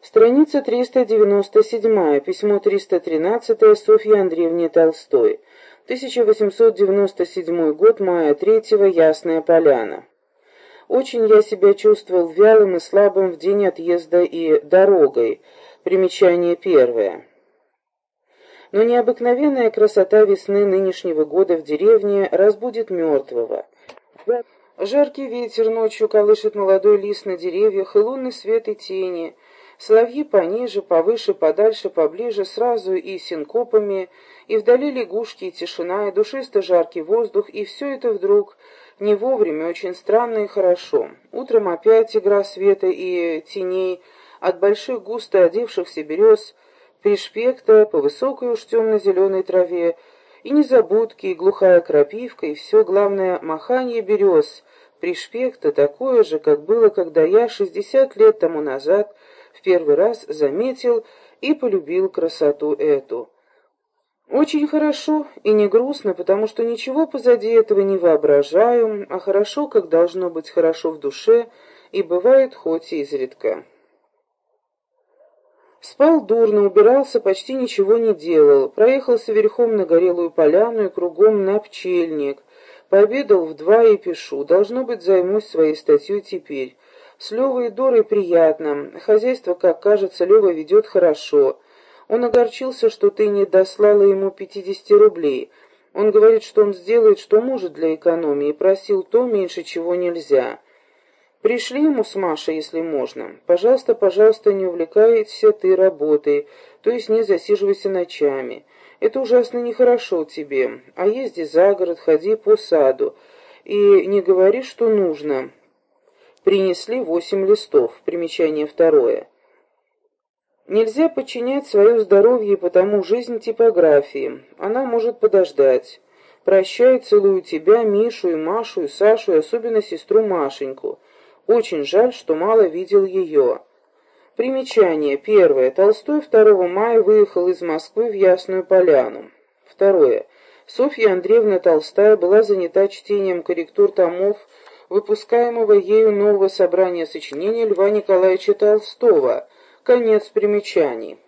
Страница 397, письмо 313 Софье Андреевне Толстой. 1897 год, мая 3 Ясная Поляна. Очень я себя чувствовал вялым и слабым в день отъезда и дорогой. Примечание первое. Но необыкновенная красота весны нынешнего года в деревне разбудит мертвого. Жаркий ветер ночью колышет молодой лист на деревьях, и лунный свет и тени — Соловьи пониже, повыше, подальше, поближе, сразу и синкопами, и вдали лягушки, и тишина, и душисто жаркий воздух, и все это вдруг не вовремя, очень странно и хорошо. Утром опять игра света и теней от больших густо одевшихся берез, пришпекта по высокой уж темно-зеленой траве, и незабудки, и глухая крапивка, и все, главное, махание берез, пришпекта такое же, как было, когда я шестьдесят лет тому назад в первый раз заметил и полюбил красоту эту. Очень хорошо и не грустно, потому что ничего позади этого не воображаю, а хорошо, как должно быть хорошо в душе, и бывает хоть и изредка. Спал дурно, убирался, почти ничего не делал, проехался верхом на горелую поляну и кругом на пчельник, пообедал в два и пишу, должно быть, займусь своей статьей теперь. С Левой и Дорой приятно. Хозяйство, как кажется, Лева ведет хорошо. Он огорчился, что ты не дослала ему пятидесяти рублей. Он говорит, что он сделает, что может для экономии, просил то, меньше чего нельзя. Пришли ему с Машей, если можно. Пожалуйста, пожалуйста, не увлекайся ты работой, то есть не засиживайся ночами. Это ужасно нехорошо тебе. А езди за город, ходи по саду. И не говори, что нужно. Принесли восемь листов. Примечание второе. Нельзя подчинять свое здоровье потому жизнь типографии. Она может подождать. Прощай, целую тебя, Мишу и Машу, и Сашу, и особенно сестру Машеньку. Очень жаль, что мало видел ее. Примечание. Первое. Толстой 2 мая выехал из Москвы в Ясную Поляну. Второе. Софья Андреевна Толстая была занята чтением корректур томов выпускаемого ею нового собрания сочинений Льва Николаевича Толстого. Конец примечаний.